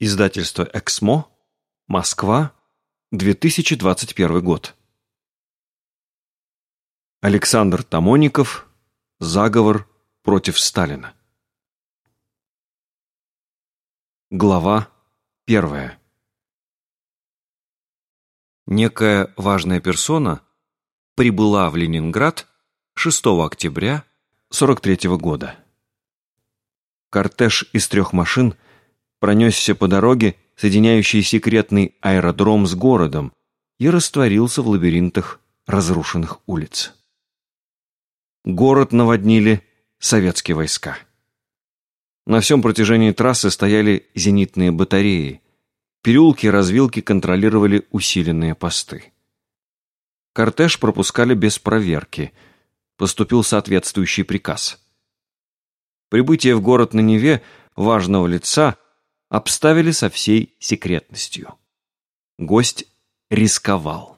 Издательство «Эксмо», Москва, 2021 год. Александр Тамоников. Заговор против Сталина. Глава первая. Некая важная персона прибыла в Ленинград 6 октября 43 года. Кортеж из трех машин пронесся по дороге, соединяющей секретный аэродром с городом, и растворился в лабиринтах разрушенных улиц. Город наводнили советские войска. На всем протяжении трассы стояли зенитные батареи. Переулки и развилки контролировали усиленные посты. Кортеж пропускали без проверки. Поступил соответствующий приказ. Прибытие в город на Неве важного лица обставили со всей секретностью. Гость рисковал.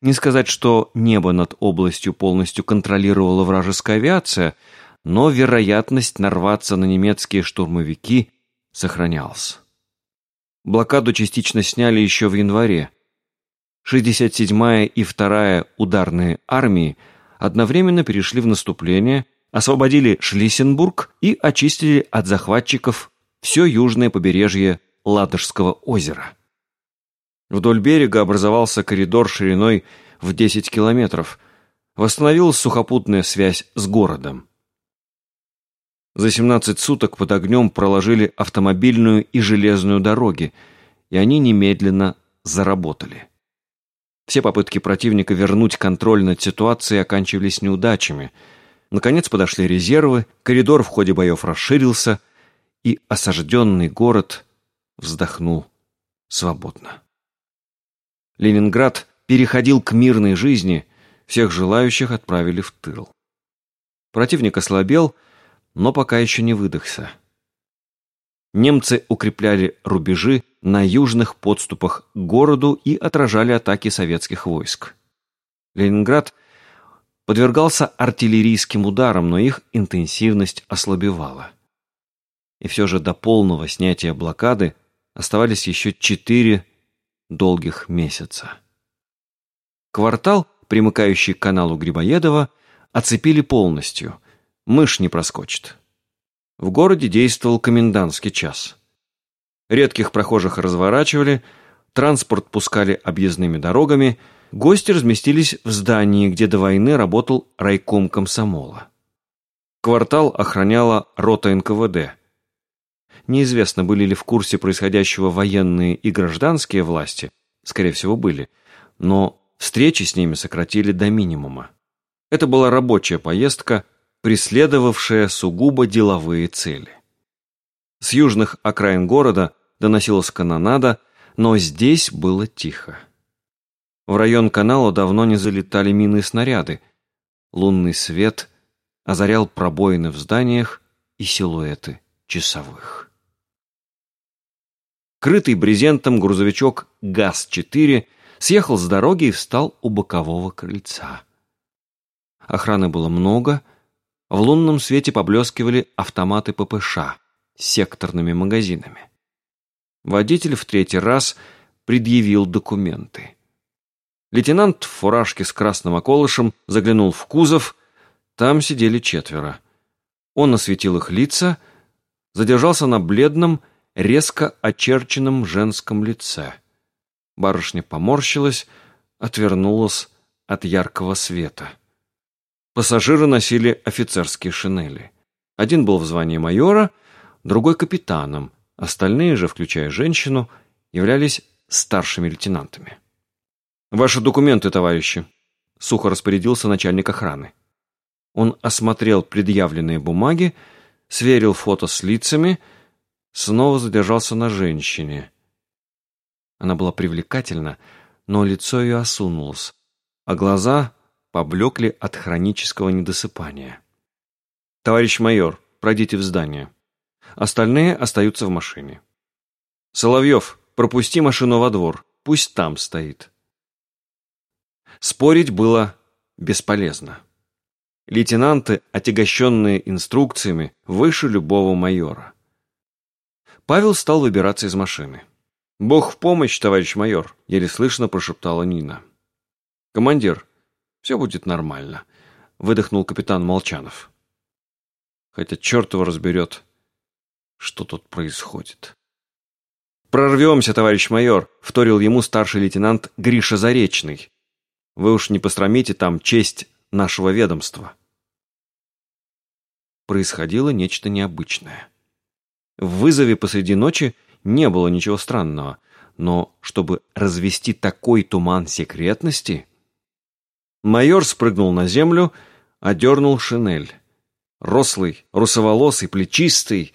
Не сказать, что небо над областью полностью контролировала вражеская авиация, но вероятность нарваться на немецкие штурмовики сохранялась. Блокаду частично сняли еще в январе. 67-я и 2-я ударные армии одновременно перешли в наступление, освободили Шлиссенбург и очистили от захватчиков все южное побережье Ладожского озера. Вдоль берега образовался коридор шириной в 10 километров. Восстановилась сухопутная связь с городом. За 17 суток под огнем проложили автомобильную и железную дороги, и они немедленно заработали. Все попытки противника вернуть контроль над ситуацией оканчивались неудачами. Наконец подошли резервы, коридор в ходе боев расширился – и осажденный город вздохнул свободно. Ленинград переходил к мирной жизни, всех желающих отправили в тыл. Противник ослабел, но пока еще не выдохся. Немцы укрепляли рубежи на южных подступах к городу и отражали атаки советских войск. Ленинград подвергался артиллерийским ударам, но их интенсивность ослабевала и все же до полного снятия блокады оставались еще четыре долгих месяца. Квартал, примыкающий к каналу Грибоедова, оцепили полностью. Мышь не проскочит. В городе действовал комендантский час. Редких прохожих разворачивали, транспорт пускали объездными дорогами, гости разместились в здании, где до войны работал райком комсомола. Квартал охраняла рота НКВД – Неизвестно, были ли в курсе происходящего военные и гражданские власти, скорее всего, были, но встречи с ними сократили до минимума. Это была рабочая поездка, преследовавшая сугубо деловые цели. С южных окраин города доносилась канонада, но здесь было тихо. В район канала давно не залетали мины и снаряды. Лунный свет озарял пробоины в зданиях и силуэты часовых. Крытый брезентом грузовичок ГАЗ-4 съехал с дороги и встал у бокового крыльца. Охраны было много, в лунном свете поблескивали автоматы ППШ с секторными магазинами. Водитель в третий раз предъявил документы. Лейтенант в фуражке с красным околышем заглянул в кузов, там сидели четверо. Он осветил их лица, задержался на бледном, резко очерченном женском лице. Барышня поморщилась, отвернулась от яркого света. Пассажиры носили офицерские шинели. Один был в звании майора, другой — капитаном, остальные же, включая женщину, являлись старшими лейтенантами. «Ваши документы, товарищи», — сухо распорядился начальник охраны. Он осмотрел предъявленные бумаги, сверил фото с лицами — снова задержался на женщине. Она была привлекательна, но лицо ее осунулось, а глаза поблекли от хронического недосыпания. «Товарищ майор, пройдите в здание. Остальные остаются в машине. Соловьев, пропусти машину во двор, пусть там стоит». Спорить было бесполезно. Лейтенанты, отягощенные инструкциями, выше любого майора. Павел стал выбираться из машины. «Бог в помощь, товарищ майор», — еле слышно прошептала Нина. «Командир, все будет нормально», — выдохнул капитан Молчанов. «Хотя черт его разберет, что тут происходит». «Прорвемся, товарищ майор», — вторил ему старший лейтенант Гриша Заречный. «Вы уж не посрамите там честь нашего ведомства». Происходило нечто необычное. В вызове посреди ночи не было ничего странного, но чтобы развести такой туман секретности... Майор спрыгнул на землю, одернул шинель. Рослый, русоволосый, плечистый,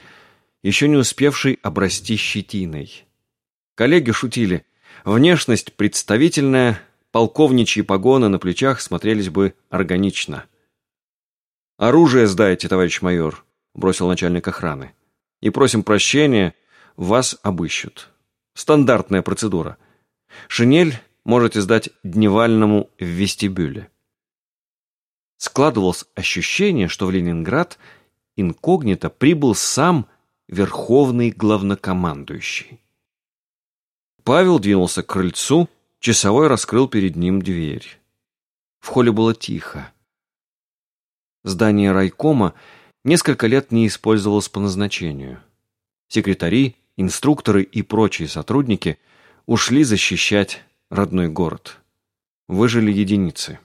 еще не успевший обрасти щетиной. Коллеги шутили. Внешность представительная, полковничьи погоны на плечах смотрелись бы органично. «Оружие сдайте, товарищ майор», — бросил начальник охраны. «И просим прощения, вас обыщут. Стандартная процедура. Шинель можете сдать дневальному в вестибюле». Складывалось ощущение, что в Ленинград инкогнито прибыл сам верховный главнокомандующий. Павел двинулся к крыльцу, часовой раскрыл перед ним дверь. В холле было тихо. Здание райкома несколько лет не использовалось по назначению. Секретари, инструкторы и прочие сотрудники ушли защищать родной город. Выжили единицы.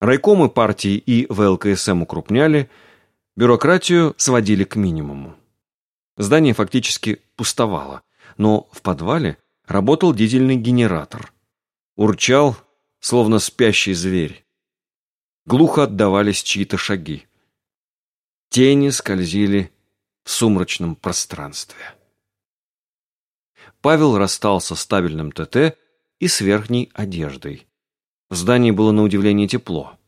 Райкомы партии и ВЛКСМ укрупняли, бюрократию сводили к минимуму. Здание фактически пустовало – но в подвале работал дизельный генератор. Урчал, словно спящий зверь. Глухо отдавались чьи-то шаги. Тени скользили в сумрачном пространстве. Павел расстался с табельным ТТ и с верхней одеждой. В здании было на удивление тепло.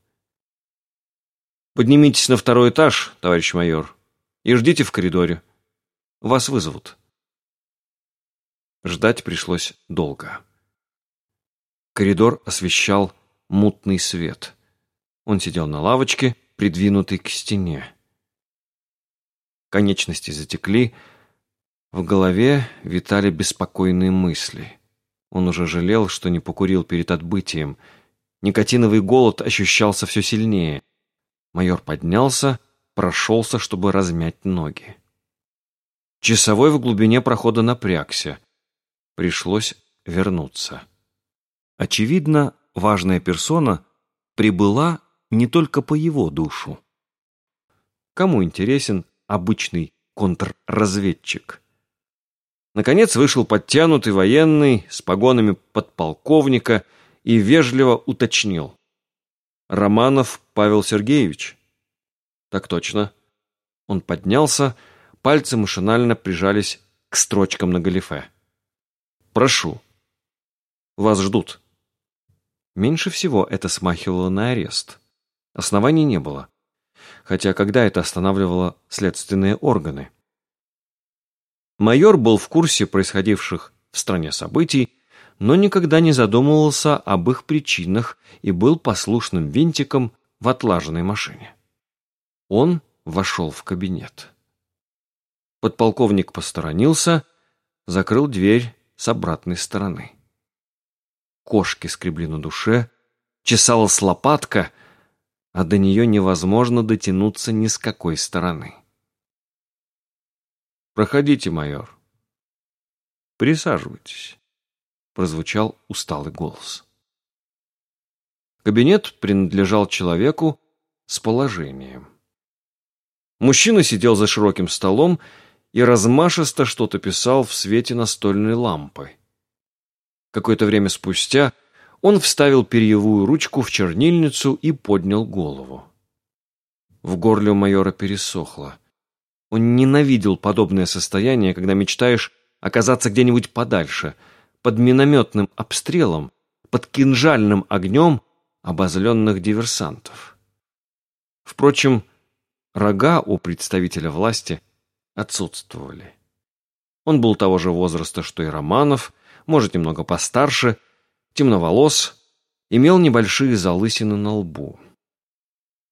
«Поднимитесь на второй этаж, товарищ майор, и ждите в коридоре. Вас вызовут». Ждать пришлось долго. Коридор освещал мутный свет. Он сидел на лавочке, придвинутый к стене. Конечности затекли, в голове витали беспокойные мысли. Он уже жалел, что не покурил перед отбытием. Никотиновый голод ощущался все сильнее. Майор поднялся, прошелся, чтобы размять ноги. Часовой в глубине прохода напрягся. Пришлось вернуться. Очевидно, важная персона прибыла не только по его душу. Кому интересен обычный контрразведчик? Наконец вышел подтянутый военный с погонами подполковника и вежливо уточнил. «Романов Павел Сергеевич?» «Так точно». Он поднялся, пальцы машинально прижались к строчкам на галифе. Прошу. Вас ждут. Меньше всего это смахивало на арест. Оснований не было. Хотя когда это останавливало следственные органы? Майор был в курсе происходивших в стране событий, но никогда не задумывался об их причинах и был послушным винтиком в отлаженной машине. Он вошел в кабинет. Подполковник посторонился, закрыл дверь с обратной стороны. Кошки скребли на душе, чесалась лопатка, а до нее невозможно дотянуться ни с какой стороны. «Проходите, майор». «Присаживайтесь», — прозвучал усталый голос. Кабинет принадлежал человеку с положением. Мужчина сидел за широким столом и размашисто что-то писал в свете настольной лампы. Какое-то время спустя он вставил перьевую ручку в чернильницу и поднял голову. В горле у майора пересохло. Он ненавидел подобное состояние, когда мечтаешь оказаться где-нибудь подальше, под минометным обстрелом, под кинжальным огнем обозленных диверсантов. Впрочем, рога у представителя власти отсутствовали. Он был того же возраста, что и Романов, может, немного постарше, темноволос, имел небольшие залысины на лбу.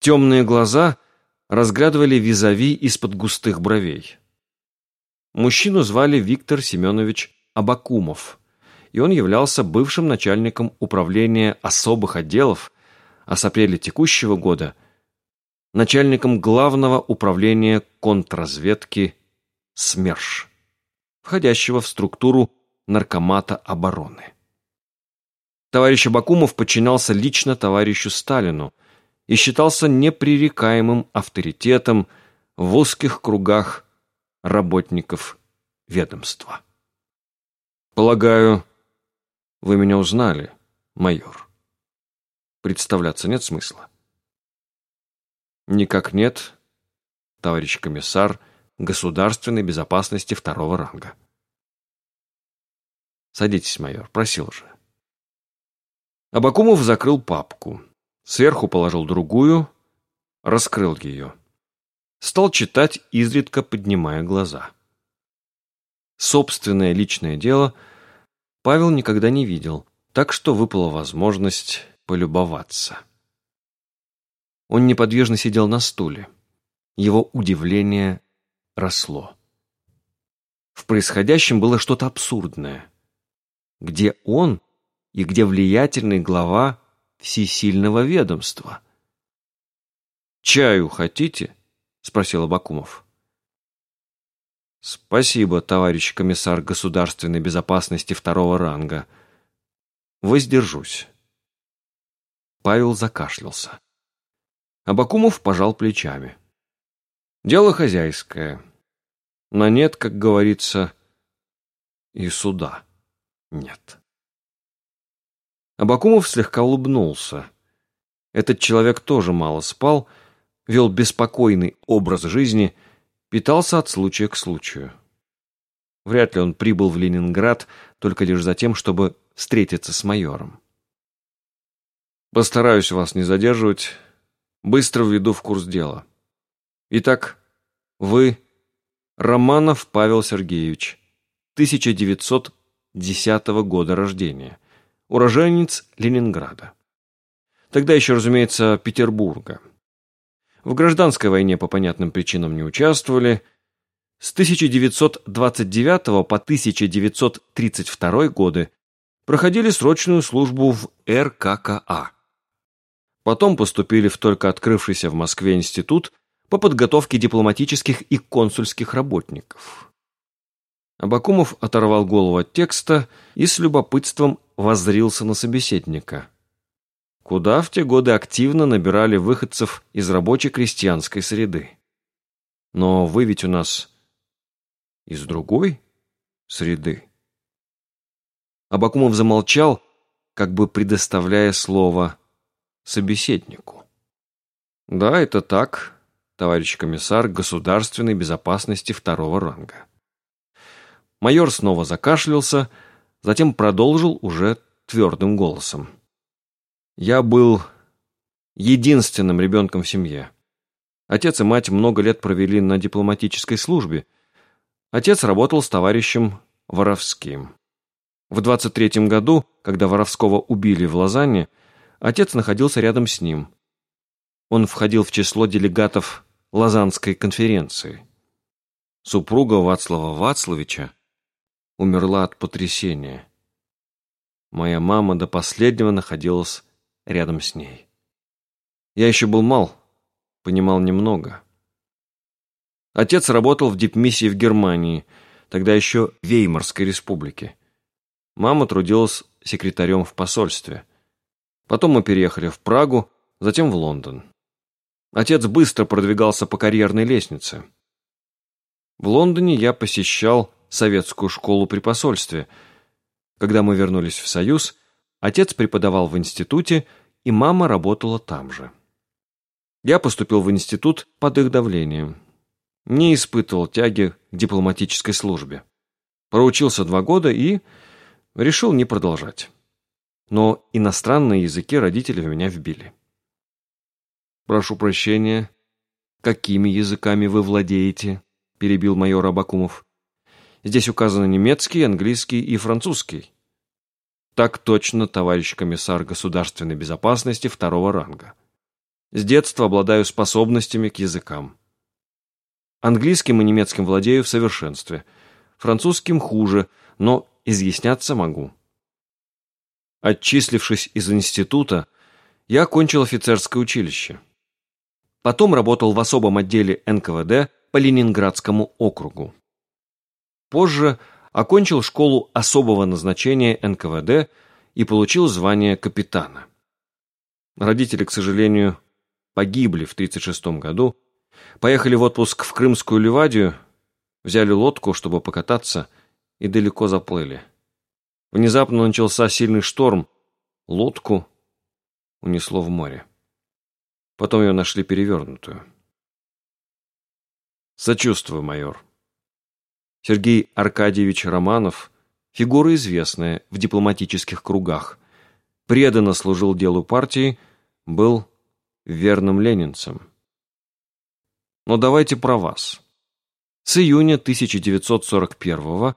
Темные глаза разглядывали визави из-под густых бровей. Мужчину звали Виктор Семенович Абакумов, и он являлся бывшим начальником управления особых отделов, а с апреля текущего года начальником главного управления контрразведки СМЕРШ, входящего в структуру Наркомата обороны. Товарищ Абакумов подчинялся лично товарищу Сталину и считался непререкаемым авторитетом в узких кругах работников ведомства. «Полагаю, вы меня узнали, майор?» Представляться нет смысла. «Никак нет, товарищ комиссар государственной безопасности второго ранга». «Садитесь, майор, просил же». Абакумов закрыл папку. Сверху положил другую, раскрыл ее. Стал читать, изредка поднимая глаза. Собственное личное дело Павел никогда не видел, так что выпала возможность полюбоваться. Он неподвижно сидел на стуле. Его удивление росло. В происходящем было что-то абсурдное. Где он и где влиятельный глава всесильного ведомства. «Чаю хотите?» — спросил Абакумов. «Спасибо, товарищ комиссар государственной безопасности второго ранга. Воздержусь». Павел закашлялся. Абакумов пожал плечами. «Дело хозяйское. На нет, как говорится, и суда нет». Абакумов слегка улыбнулся. Этот человек тоже мало спал, вел беспокойный образ жизни, питался от случая к случаю. Вряд ли он прибыл в Ленинград только лишь за тем, чтобы встретиться с майором. Постараюсь вас не задерживать, быстро введу в курс дела. Итак, вы Романов Павел Сергеевич, 1910 года рождения уроженец Ленинграда. Тогда еще, разумеется, Петербурга. В гражданской войне по понятным причинам не участвовали. С 1929 по 1932 годы проходили срочную службу в РККА. Потом поступили в только открывшийся в Москве институт по подготовке дипломатических и консульских работников. Абакумов оторвал голову от текста и с любопытством воззрился на собеседника. Куда в те годы активно набирали выходцев из рабочей крестьянской среды. Но вы ведь у нас из другой среды. Абакумов замолчал, как бы предоставляя слово собеседнику. Да, это так, товарищ комиссар государственной безопасности второго ранга. Майор снова закашлялся, затем продолжил уже твердым голосом. «Я был единственным ребенком в семье. Отец и мать много лет провели на дипломатической службе. Отец работал с товарищем Воровским. В 23-м году, когда Воровского убили в Лозанне, отец находился рядом с ним. Он входил в число делегатов Лозаннской конференции. Супруга Вацлава Вацлавича умерла от потрясения. Моя мама до последнего находилась рядом с ней. Я еще был мал, понимал немного. Отец работал в дипмиссии в Германии, тогда еще Веймарской республике. Мама трудилась секретарем в посольстве. Потом мы переехали в Прагу, затем в Лондон. Отец быстро продвигался по карьерной лестнице. В Лондоне я посещал советскую школу при посольстве. Когда мы вернулись в Союз, отец преподавал в институте, и мама работала там же. Я поступил в институт под их давлением. Не испытывал тяги к дипломатической службе. Проучился два года и решил не продолжать. Но иностранные языки родители в меня вбили. «Прошу прощения, какими языками вы владеете?» – перебил майор Абакумов. Здесь указаны немецкий, английский и французский. Так точно, товарищ комиссар государственной безопасности второго ранга. С детства обладаю способностями к языкам. Английским и немецким владею в совершенстве. французским хуже, но изъясняться могу. Отчислившись из института, я окончил офицерское училище. Потом работал в особом отделе НКВД по Ленинградскому округу. Позже окончил школу особого назначения НКВД и получил звание капитана. Родители, к сожалению, погибли в 1936 году, поехали в отпуск в Крымскую Ливадию, взяли лодку, чтобы покататься, и далеко заплыли. Внезапно начался сильный шторм, лодку унесло в море. Потом ее нашли перевернутую. Сочувствую, майор. Сергей Аркадьевич Романов – фигура известная в дипломатических кругах. Преданно служил делу партии, был верным ленинцем. Но давайте про вас. С июня 1941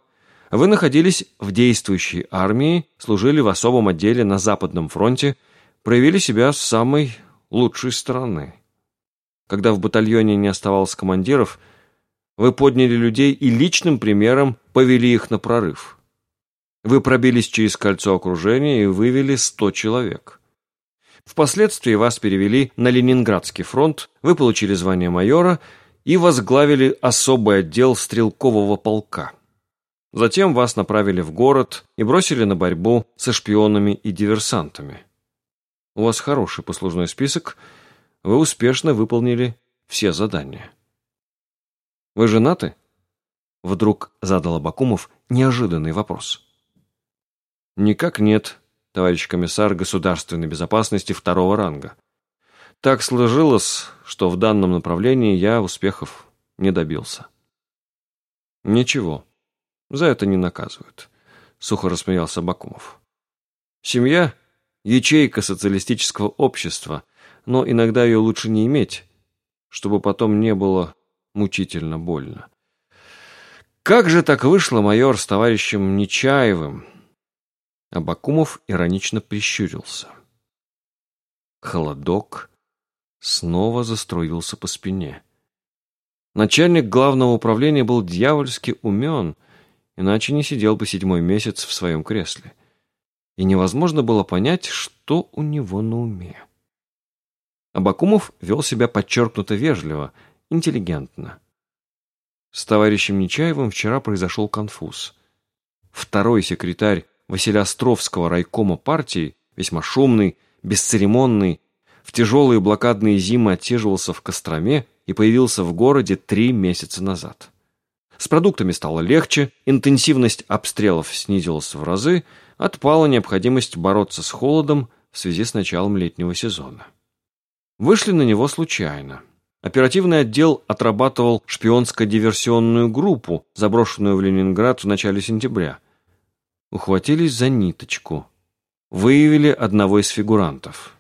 вы находились в действующей армии, служили в особом отделе на Западном фронте, проявили себя с самой лучшей стороны. Когда в батальоне не оставалось командиров, вы подняли людей и личным примером повели их на прорыв. Вы пробились через кольцо окружения и вывели 100 человек. Впоследствии вас перевели на Ленинградский фронт, вы получили звание майора и возглавили особый отдел стрелкового полка. Затем вас направили в город и бросили на борьбу со шпионами и диверсантами. У вас хороший послужной список, вы успешно выполнили все задания. Вы женаты? Вдруг задал Абакумов неожиданный вопрос. Никак нет, товарищ комиссар государственной безопасности второго ранга. Так сложилось, что в данном направлении я успехов не добился. Ничего, за это не наказывают, сухо рассмеялся Бакумов. Семья ячейка социалистического общества, но иногда ее лучше не иметь, чтобы потом не было мучительно больно. Как же так вышло, майор, с товарищем Нечаевым? Абакумов иронично прищурился. Холодок снова заструился по спине. Начальник главного управления был дьявольски умен, иначе не сидел бы седьмой месяц в своем кресле и невозможно было понять, что у него на уме. Абакумов вел себя подчеркнуто вежливо, интеллигентно. С товарищем Нечаевым вчера произошел конфуз. Второй секретарь Василиостровского райкома партии, весьма шумный, бесцеремонный, в тяжелые блокадные зимы отсиживался в Костроме и появился в городе три месяца назад. С продуктами стало легче, интенсивность обстрелов снизилась в разы, отпала необходимость бороться с холодом в связи с началом летнего сезона. Вышли на него случайно. Оперативный отдел отрабатывал шпионско-диверсионную группу, заброшенную в Ленинград в начале сентября. Ухватились за ниточку. Выявили одного из фигурантов.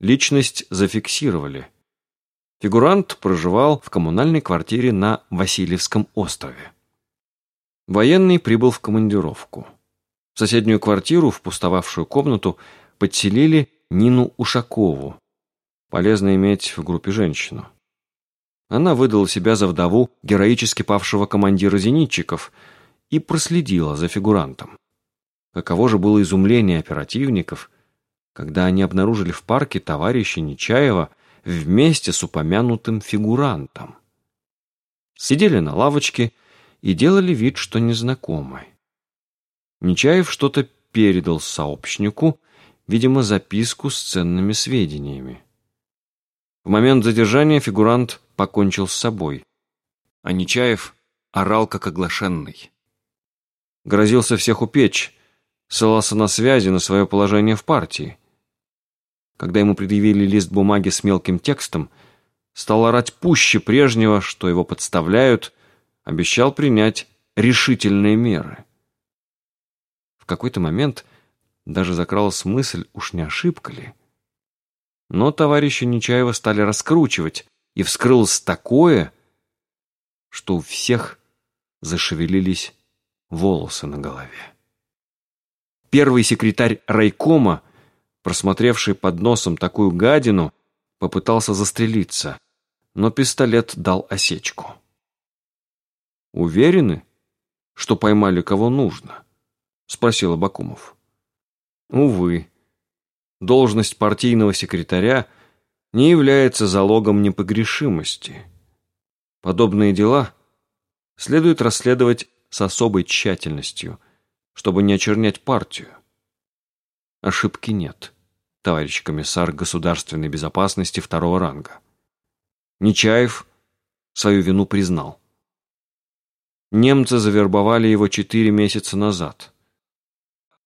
Личность зафиксировали. Фигурант проживал в коммунальной квартире на Васильевском острове. Военный прибыл в командировку. В соседнюю квартиру, в пустовавшую комнату, подселили Нину Ушакову. Полезно иметь в группе женщину. Она выдала себя за вдову героически павшего командира зенитчиков и проследила за фигурантом. Каково же было изумление оперативников, когда они обнаружили в парке товарища Нечаева вместе с упомянутым фигурантом. Сидели на лавочке и делали вид, что незнакомы. Нечаев что-то передал сообщнику, видимо, записку с ценными сведениями. В момент задержания фигурант покончил с собой, а Нечаев орал как оглашенный. Грозился всех упечь, ссылался на связи, на свое положение в партии. Когда ему предъявили лист бумаги с мелким текстом, стал орать пуще прежнего, что его подставляют, обещал принять решительные меры. В какой-то момент даже закралась мысль, уж не ошибка ли. Но товарища Нечаева стали раскручивать, и вскрылось такое, что у всех зашевелились волосы на голове. Первый секретарь райкома, просмотревший под носом такую гадину, попытался застрелиться, но пистолет дал осечку. «Уверены?» что поймали кого нужно?» — спросил Абакумов. «Увы, должность партийного секретаря не является залогом непогрешимости. Подобные дела следует расследовать с особой тщательностью, чтобы не очернять партию. Ошибки нет, товарищ комиссар государственной безопасности второго ранга. Нечаев свою вину признал. Немцы завербовали его четыре месяца назад.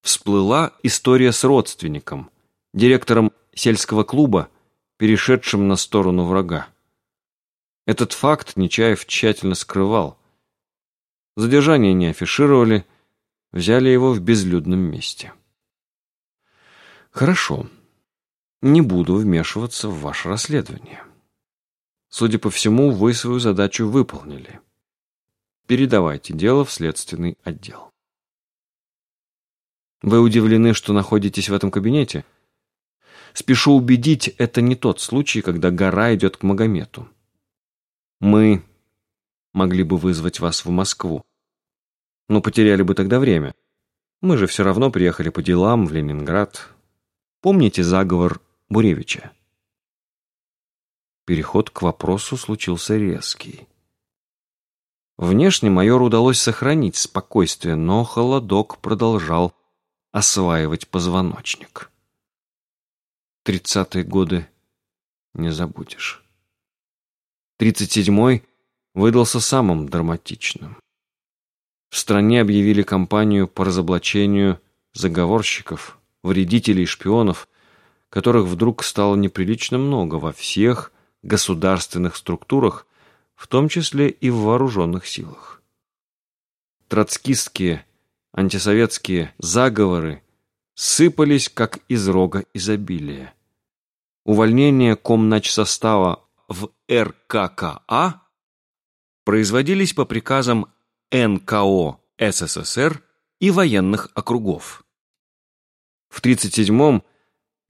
Всплыла история с родственником, директором сельского клуба, перешедшим на сторону врага. Этот факт Нечаев тщательно скрывал. Задержание не афишировали, взяли его в безлюдном месте. Хорошо, не буду вмешиваться в ваше расследование. Судя по всему, вы свою задачу выполнили. Передавайте дело в следственный отдел. Вы удивлены, что находитесь в этом кабинете? Спешу убедить, это не тот случай, когда гора идет к Магомету. Мы могли бы вызвать вас в Москву, но потеряли бы тогда время. Мы же все равно приехали по делам в Ленинград. Помните заговор Буревича? Переход к вопросу случился резкий. Внешне майору удалось сохранить спокойствие, но холодок продолжал осваивать позвоночник. Тридцатые годы не забудешь. Тридцать седьмой выдался самым драматичным. В стране объявили кампанию по разоблачению заговорщиков, вредителей и шпионов, которых вдруг стало неприлично много во всех государственных структурах, в том числе и в вооруженных силах. Троцкистские, антисоветские заговоры сыпались, как из рога изобилия. Увольнение комначсостава в РККА производились по приказам НКО СССР и военных округов. В 1937-м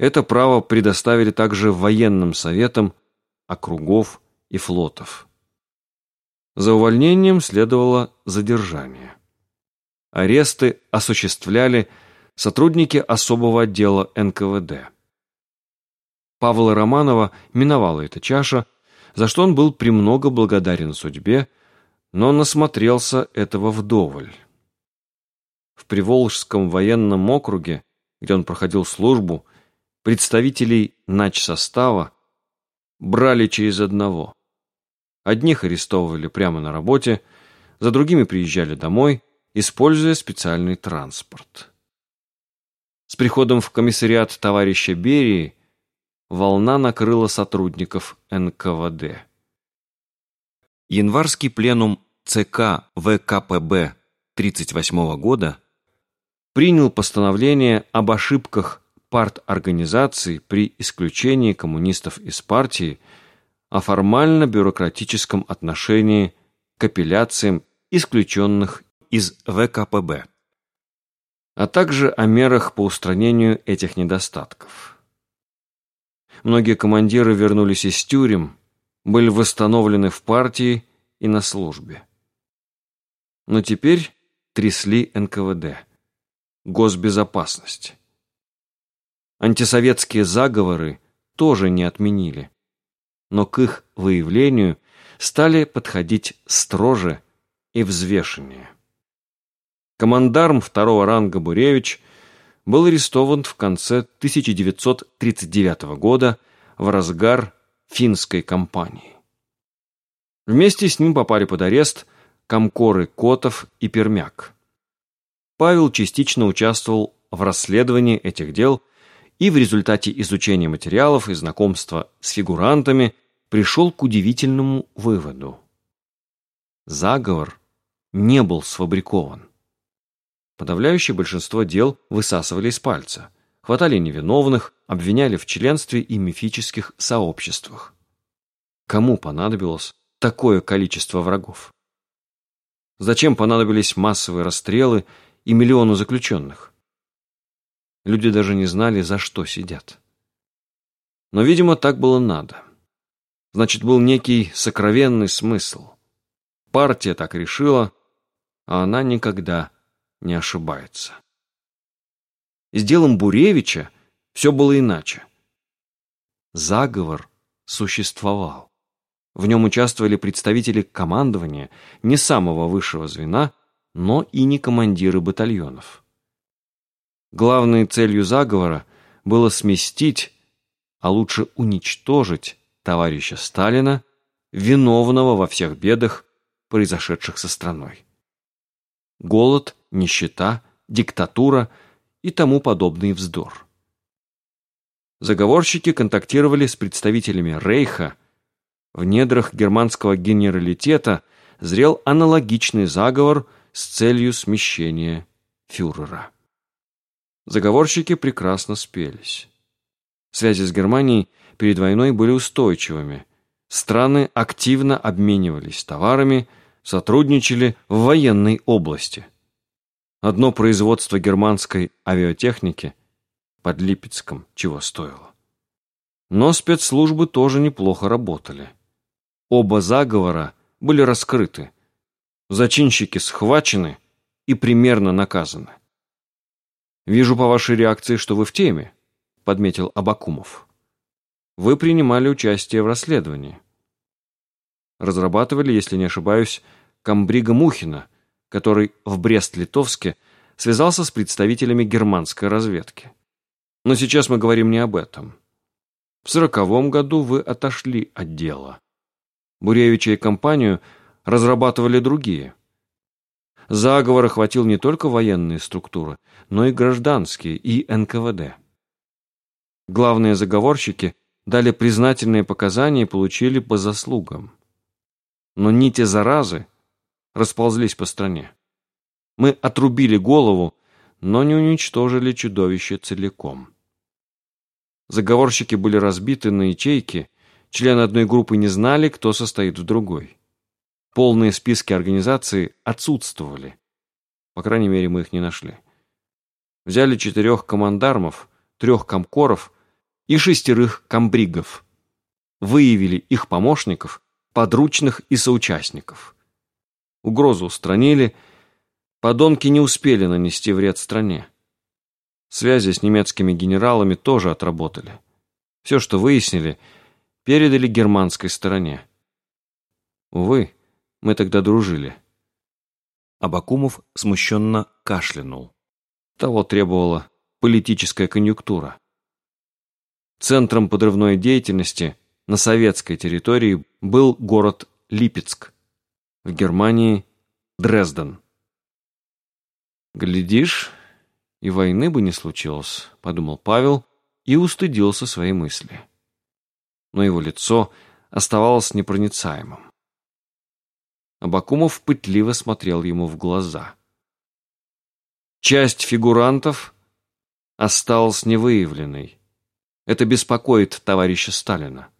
это право предоставили также военным советам округов и флотов. За увольнением следовало задержание. Аресты осуществляли сотрудники особого отдела НКВД. Павла Романова миновала эта чаша, за что он был премного благодарен судьбе, но насмотрелся этого вдоволь. В Приволжском военном округе, где он проходил службу, представителей начсостава брали через одного. Одних арестовывали прямо на работе, за другими приезжали домой, используя специальный транспорт. С приходом в комиссариат товарища Берии волна накрыла сотрудников НКВД. Январский пленум ЦК ВКПБ 1938 года принял постановление об ошибках парторганизации при исключении коммунистов из партии о формально-бюрократическом отношении к апелляциям исключенных из ВКПБ, а также о мерах по устранению этих недостатков. Многие командиры вернулись из тюрем, были восстановлены в партии и на службе. Но теперь трясли НКВД, госбезопасность. Антисоветские заговоры тоже не отменили, но к их выявлению стали подходить строже и взвешеннее. Командарм второго ранга Буревич был арестован в конце 1939 года в разгар финской кампании. Вместе с ним попали под арест комкоры Котов и Пермяк. Павел частично участвовал в расследовании этих дел и в результате изучения материалов и знакомства с фигурантами пришел к удивительному выводу. Заговор не был сфабрикован. Подавляющее большинство дел высасывали из пальца, хватали невиновных, обвиняли в членстве и мифических сообществах. Кому понадобилось такое количество врагов? Зачем понадобились массовые расстрелы и миллионы заключенных? Люди даже не знали, за что сидят. Но, видимо, так было надо. Значит, был некий сокровенный смысл. Партия так решила, а она никогда не ошибается. С делом Буревича все было иначе. Заговор существовал. В нем участвовали представители командования не самого высшего звена, но и не командиры батальонов. Главной целью заговора было сместить, а лучше уничтожить товарища Сталина, виновного во всех бедах, произошедших со страной. Голод, нищета, диктатура и тому подобный вздор. Заговорщики контактировали с представителями Рейха. В недрах германского генералитета зрел аналогичный заговор с целью смещения фюрера. Заговорщики прекрасно спелись. Связи с Германией перед войной были устойчивыми. Страны активно обменивались товарами, сотрудничали в военной области. Одно производство германской авиатехники под Липецком чего стоило. Но спецслужбы тоже неплохо работали. Оба заговора были раскрыты. Зачинщики схвачены и примерно наказаны. «Вижу по вашей реакции, что вы в теме», — подметил Абакумов. «Вы принимали участие в расследовании. Разрабатывали, если не ошибаюсь, комбрига Мухина, который в Брест-Литовске связался с представителями германской разведки. Но сейчас мы говорим не об этом. В сороковом году вы отошли от дела. Буревича и компанию разрабатывали другие. Заговор охватил не только военные структуры, но и гражданские, и НКВД. Главные заговорщики дали признательные показания и получили по заслугам. Но нити заразы расползлись по стране. Мы отрубили голову, но не уничтожили чудовище целиком. Заговорщики были разбиты на ячейки, члены одной группы не знали, кто состоит в другой. Полные списки организации отсутствовали. По крайней мере, мы их не нашли. Взяли четырех командармов, трех комкоров и шестерых комбригов. Выявили их помощников, подручных и соучастников. Угрозу устранили, подонки не успели нанести вред стране. Связи с немецкими генералами тоже отработали. Все, что выяснили, передали германской стороне. Увы, мы тогда дружили. Абакумов смущенно кашлянул. Того требовала политическая конъюнктура. Центром подрывной деятельности на советской территории был город Липецк, в Германии Дрезден. «Глядишь, и войны бы не случилось», — подумал Павел и устыдился своей мысли. Но его лицо оставалось непроницаемым. Абакумов пытливо смотрел ему в глаза. Часть фигурантов осталась невыявленной. Это беспокоит товарища Сталина.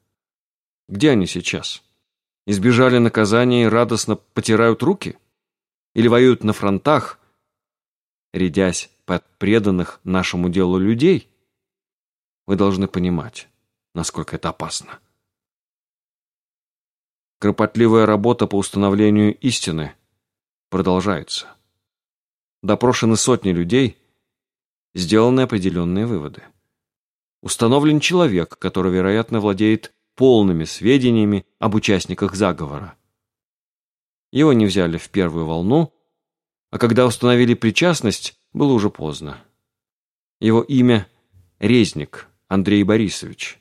Где они сейчас? Избежали наказания и радостно потирают руки? Или воюют на фронтах, рядясь под преданных нашему делу людей? Вы должны понимать, насколько это опасно. Кропотливая работа по установлению истины продолжается. Допрошены сотни людей, сделаны определенные выводы. Установлен человек, который, вероятно, владеет полными сведениями об участниках заговора. Его не взяли в первую волну, а когда установили причастность, было уже поздно. Его имя – Резник Андрей Борисович.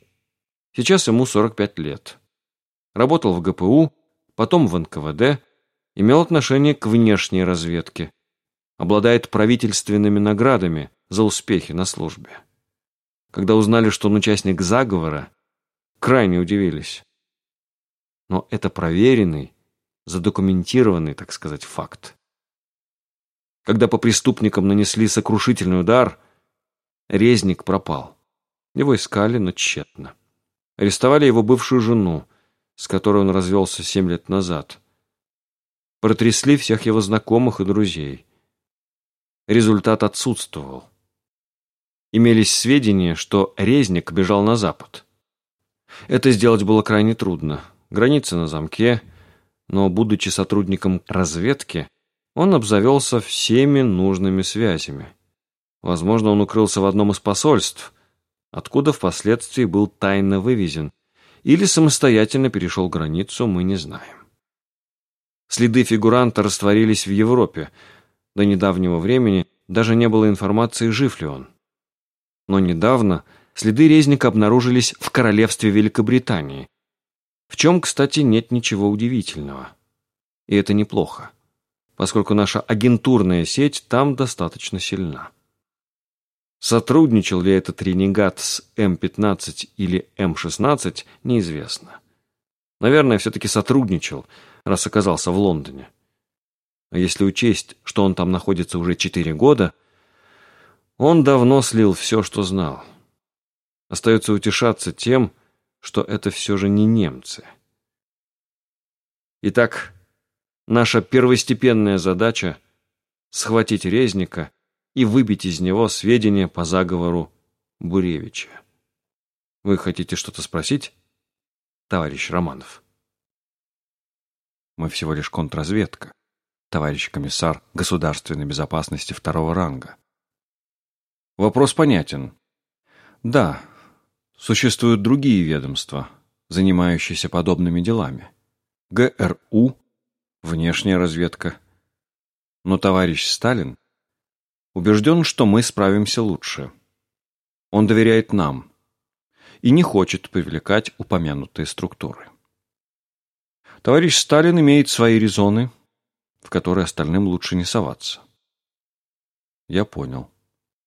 Сейчас ему 45 лет работал в ГПУ, потом в НКВД, имел отношение к внешней разведке, обладает правительственными наградами за успехи на службе. Когда узнали, что он участник заговора, крайне удивились. Но это проверенный, задокументированный, так сказать, факт. Когда по преступникам нанесли сокрушительный удар, резник пропал. Его искали, но тщетно. Арестовали его бывшую жену, с которой он развелся семь лет назад. Протрясли всех его знакомых и друзей. Результат отсутствовал. Имелись сведения, что резник бежал на запад. Это сделать было крайне трудно. Границы на замке, но, будучи сотрудником разведки, Он обзавелся всеми нужными связями. Возможно, он укрылся в одном из посольств, откуда впоследствии был тайно вывезен, или самостоятельно перешел границу, мы не знаем. Следы фигуранта растворились в Европе. До недавнего времени даже не было информации, жив ли он. Но недавно следы резника обнаружились в королевстве Великобритании, в чем, кстати, нет ничего удивительного. И это неплохо, поскольку наша агентурная сеть там достаточно сильна. Сотрудничал ли этот ренегат с М-15 или М-16, неизвестно. Наверное, все-таки сотрудничал, раз оказался в Лондоне. А если учесть, что он там находится уже четыре года, он давно слил все, что знал. Остается утешаться тем, что это все же не немцы. Итак, наша первостепенная задача — схватить резника и выбить из него сведения по заговору Буревича. Вы хотите что-то спросить, товарищ Романов? Мы всего лишь контрразведка, товарищ комиссар государственной безопасности второго ранга. Вопрос понятен. Да, существуют другие ведомства, занимающиеся подобными делами. ГРУ, внешняя разведка. Но товарищ Сталин убежден, что мы справимся лучше. Он доверяет нам и не хочет привлекать упомянутые структуры. Товарищ Сталин имеет свои резоны, в которые остальным лучше не соваться. Я понял.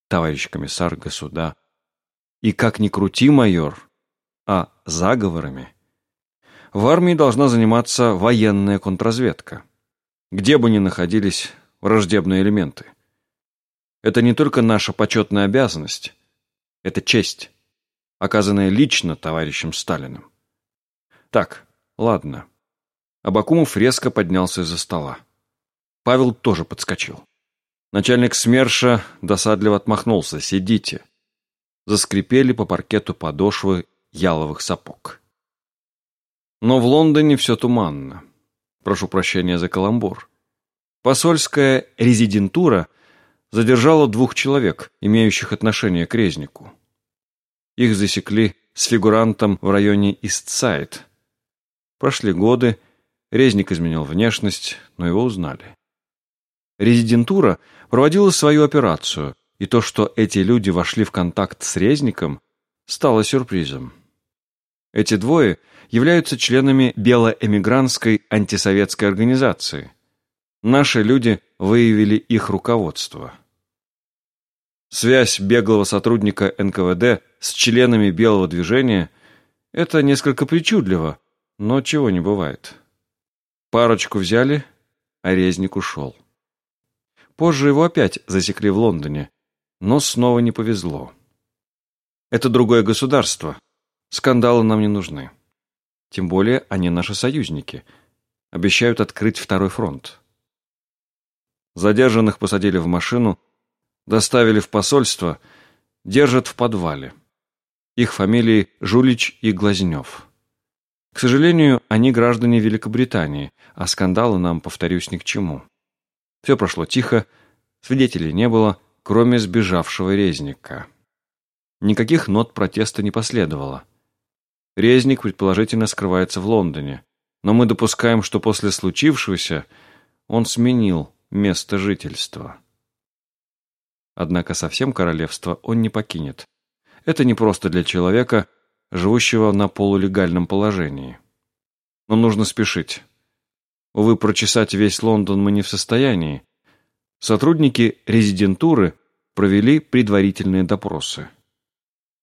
Товарищ комиссар госуда. И как ни крути, майор, а заговорами. В армии должна заниматься военная контрразведка, где бы ни находились враждебные элементы. Это не только наша почетная обязанность, это честь, оказанная лично товарищем Сталиным. Так, ладно. Абакумов резко поднялся из-за стола. Павел тоже подскочил. Начальник СМЕРШа досадливо отмахнулся. «Сидите». Заскрипели по паркету подошвы яловых сапог. Но в Лондоне все туманно. Прошу прощения за каламбур. Посольская резидентура задержала двух человек, имеющих отношение к резнику. Их засекли с фигурантом в районе Истсайд. Прошли годы, резник изменил внешность, но его узнали. Резидентура проводила свою операцию, и то, что эти люди вошли в контакт с резником, стало сюрпризом. Эти двое являются членами белоэмигрантской антисоветской организации. Наши люди выявили их руководство. Связь беглого сотрудника НКВД с членами белого движения – это несколько причудливо, но чего не бывает. Парочку взяли, а резник ушел. Позже его опять засекли в Лондоне, но снова не повезло. Это другое государство. Скандалы нам не нужны. Тем более они наши союзники. Обещают открыть второй фронт. Задержанных посадили в машину – доставили в посольство, держат в подвале. Их фамилии Жулич и Глазнев. К сожалению, они граждане Великобритании, а скандалы нам, повторюсь, ни к чему. Все прошло тихо, свидетелей не было, кроме сбежавшего резника. Никаких нот протеста не последовало. Резник, предположительно, скрывается в Лондоне, но мы допускаем, что после случившегося он сменил место жительства. Однако совсем королевство он не покинет. Это не просто для человека, живущего на полулегальном положении. Но нужно спешить. Увы, прочесать весь Лондон мы не в состоянии. Сотрудники резидентуры провели предварительные допросы.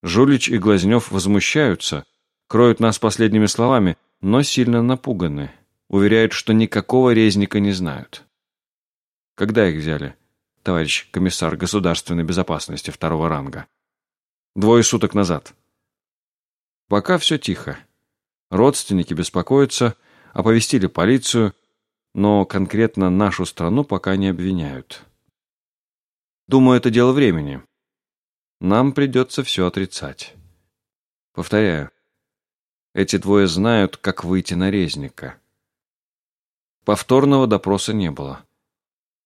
Жулич и Глазнев возмущаются, кроют нас последними словами, но сильно напуганы. Уверяют, что никакого резника не знают. Когда их взяли? Товарищ комиссар государственной безопасности второго ранга. Двое суток назад. Пока все тихо. Родственники беспокоятся, оповестили полицию, но конкретно нашу страну пока не обвиняют. Думаю, это дело времени. Нам придется все отрицать. Повторяю, эти двое знают, как выйти на резника. Повторного допроса не было.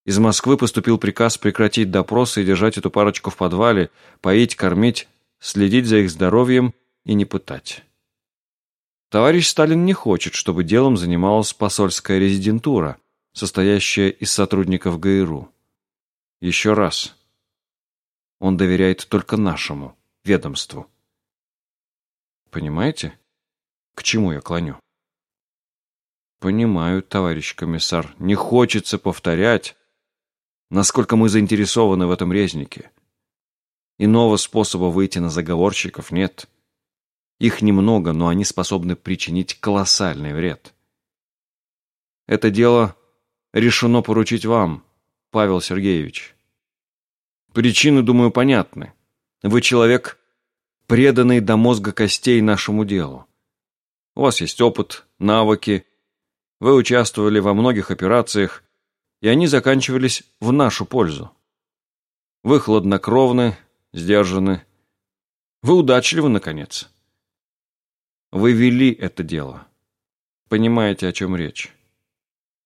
Из Москвы поступил приказ прекратить допросы и держать эту парочку в подвале, поить, кормить, следить за их здоровьем и не пытать. Товарищ Сталин не хочет, чтобы делом занималась посольская резидентура, состоящая из сотрудников ГРУ. Еще раз. Он доверяет только нашему ведомству. Понимаете, к чему я клоню? Понимаю, товарищ комиссар. Не хочется повторять, насколько мы заинтересованы в этом резнике. Иного способа выйти на заговорщиков нет. Их немного, но они способны причинить колоссальный вред. Это дело решено поручить вам, Павел Сергеевич. Причины, думаю, понятны. Вы человек, преданный до мозга костей нашему делу. У вас есть опыт, навыки, вы участвовали во многих операциях, и они заканчивались в нашу пользу. Вы хладнокровны, сдержаны. Вы удачливы, наконец. Вы вели это дело. Понимаете, о чем речь.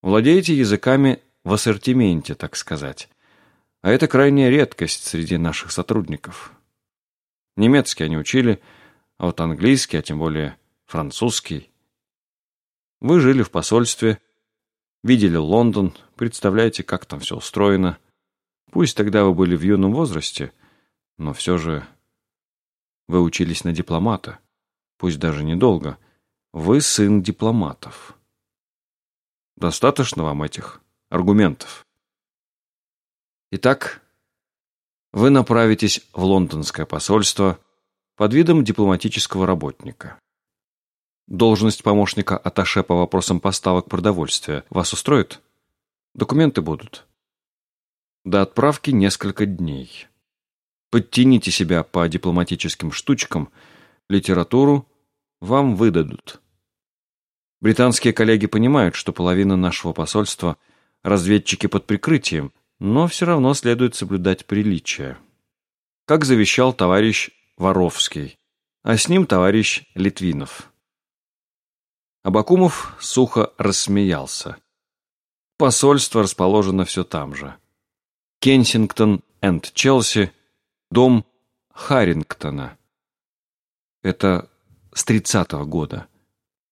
Владеете языками в ассортименте, так сказать. А это крайняя редкость среди наших сотрудников. Немецкий они учили, а вот английский, а тем более французский. Вы жили в посольстве, видели Лондон, представляете, как там все устроено. Пусть тогда вы были в юном возрасте, но все же вы учились на дипломата, пусть даже недолго. Вы сын дипломатов. Достаточно вам этих аргументов. Итак, вы направитесь в лондонское посольство под видом дипломатического работника. Должность помощника аташе по вопросам поставок продовольствия вас устроит? Документы будут. До отправки несколько дней. Подтяните себя по дипломатическим штучкам, литературу вам выдадут. Британские коллеги понимают, что половина нашего посольства – разведчики под прикрытием, но все равно следует соблюдать приличия. Как завещал товарищ Воровский, а с ним товарищ Литвинов. Абакумов сухо рассмеялся. Посольство расположено все там же. Кенсингтон энд Челси, дом Харрингтона. Это с тридцатого года,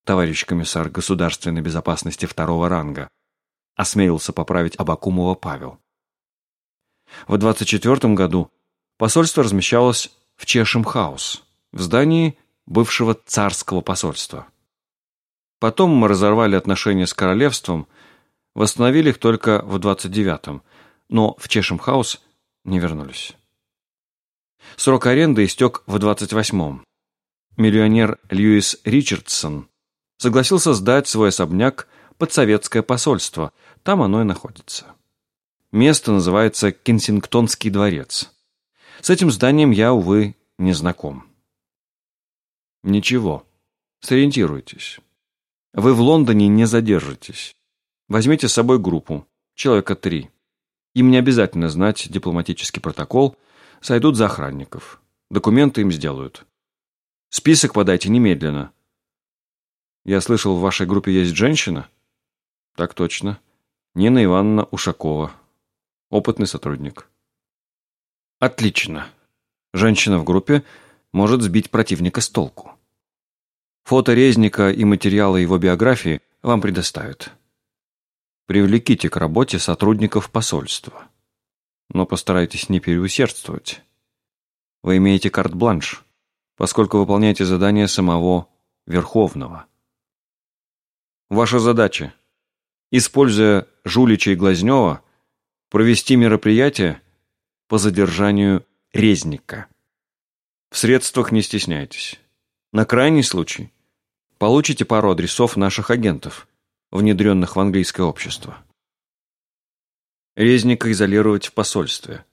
товарищ комиссар государственной безопасности второго ранга, осмелился поправить Абакумова Павел. В 24 году посольство размещалось в Чешем-хаус, в здании бывшего царского посольства. Потом мы разорвали отношения с королевством, восстановили их только в 29-м, но в Чешем-хаус не вернулись. Срок аренды истек в 28-м. Миллионер Льюис Ричардсон согласился сдать свой особняк под советское посольство, там оно и находится. Место называется Кенсингтонский дворец. С этим зданием я, увы, не знаком. Ничего, сориентируйтесь. Вы в Лондоне не задержитесь. Возьмите с собой группу, человека три. Им не обязательно знать дипломатический протокол, сойдут за охранников. Документы им сделают. Список подайте немедленно. Я слышал, в вашей группе есть женщина? Так точно. Нина Ивановна Ушакова, Опытный сотрудник. Отлично. Женщина в группе может сбить противника с толку. Фото Резника и материалы его биографии вам предоставят. Привлеките к работе сотрудников посольства. Но постарайтесь не переусердствовать. Вы имеете карт-бланш, поскольку выполняете задание самого Верховного. Ваша задача, используя Жулича и Глазнева, провести мероприятие по задержанию резника. В средствах не стесняйтесь. На крайний случай получите пару адресов наших агентов, внедренных в английское общество. Резника изолировать в посольстве.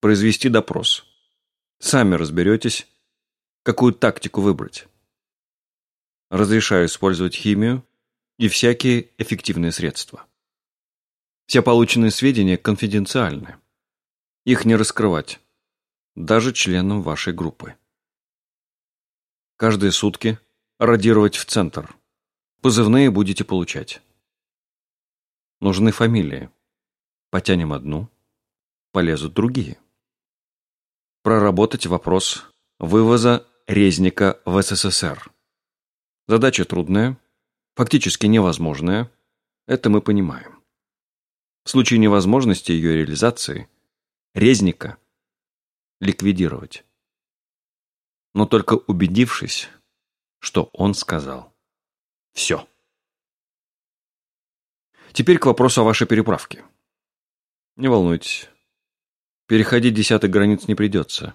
Произвести допрос. Сами разберетесь, какую тактику выбрать. Разрешаю использовать химию и всякие эффективные средства. Все полученные сведения конфиденциальны. Их не раскрывать, даже членам вашей группы. Каждые сутки радировать в центр. Позывные будете получать. Нужны фамилии. Потянем одну, полезут другие. Проработать вопрос вывоза резника в СССР. Задача трудная, фактически невозможная, это мы понимаем. В случае невозможности ее реализации резника ликвидировать. Но только убедившись, что он сказал. Все. Теперь к вопросу о вашей переправке. Не волнуйтесь. Переходить десятых границ не придется.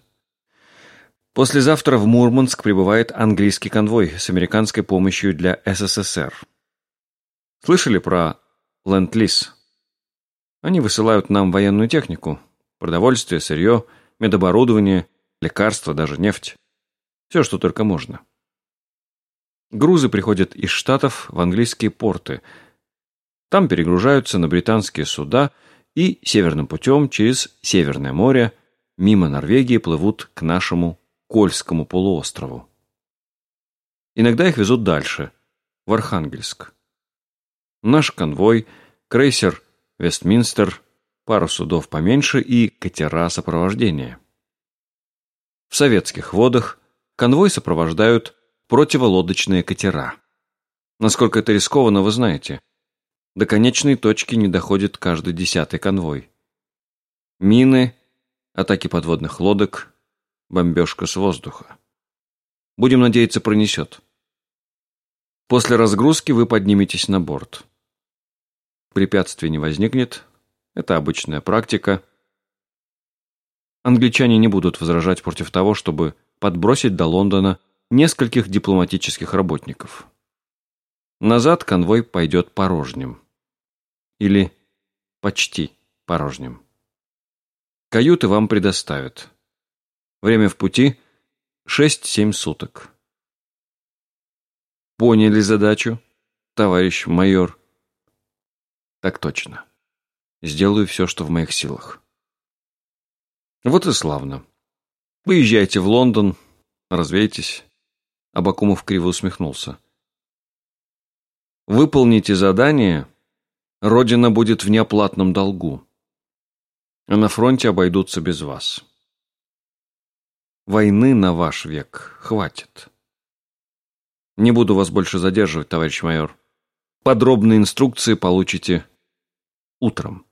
Послезавтра в Мурманск прибывает английский конвой с американской помощью для СССР. Слышали про Ленд-Лиз? Они высылают нам военную технику, продовольствие, сырье, медоборудование, лекарства, даже нефть. Все, что только можно. Грузы приходят из Штатов в английские порты. Там перегружаются на британские суда и северным путем через Северное море мимо Норвегии плывут к нашему Кольскому полуострову. Иногда их везут дальше, в Архангельск. Наш конвой, крейсер «Вестминстер», пару судов поменьше и катера сопровождения. В советских водах конвой сопровождают противолодочные катера. Насколько это рискованно, вы знаете. До конечной точки не доходит каждый десятый конвой. Мины, атаки подводных лодок, бомбежка с воздуха. Будем надеяться, пронесет. После разгрузки вы подниметесь на борт. Препятствий не возникнет. Это обычная практика. Англичане не будут возражать против того, чтобы подбросить до Лондона нескольких дипломатических работников. Назад конвой пойдет порожним. Или почти порожним. Каюты вам предоставят. Время в пути – 6-7 суток. Поняли задачу, товарищ майор? Так точно. Сделаю все, что в моих силах. Вот и славно. Поезжайте в Лондон, развейтесь. Абакумов криво усмехнулся. Выполните задание, Родина будет в неоплатном долгу. А на фронте обойдутся без вас. Войны на ваш век хватит. Не буду вас больше задерживать, товарищ майор. Подробные инструкции получите утром.